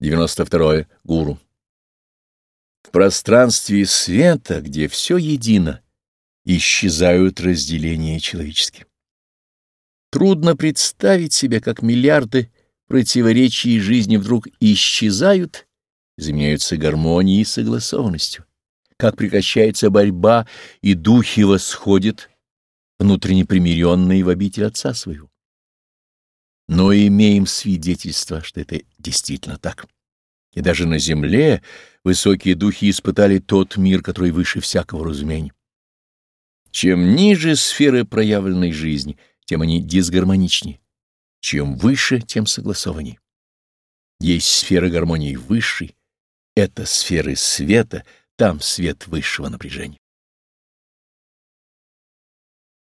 92. Гуру. В пространстве света, где все едино, исчезают разделения человеческие. Трудно представить себе, как миллиарды противоречий жизни вдруг исчезают, заменяются гармонией и согласованностью, как прекращается борьба, и духи восходят, внутренне примиренные в обитель Отца своего но имеем свидетельство, что это действительно так. И даже на земле высокие духи испытали тот мир, который выше всякого разумения. Чем ниже сферы проявленной жизни, тем они дисгармоничнее. Чем выше, тем согласованнее. Есть сфера гармонии высшей, это сферы света, там свет высшего напряжения.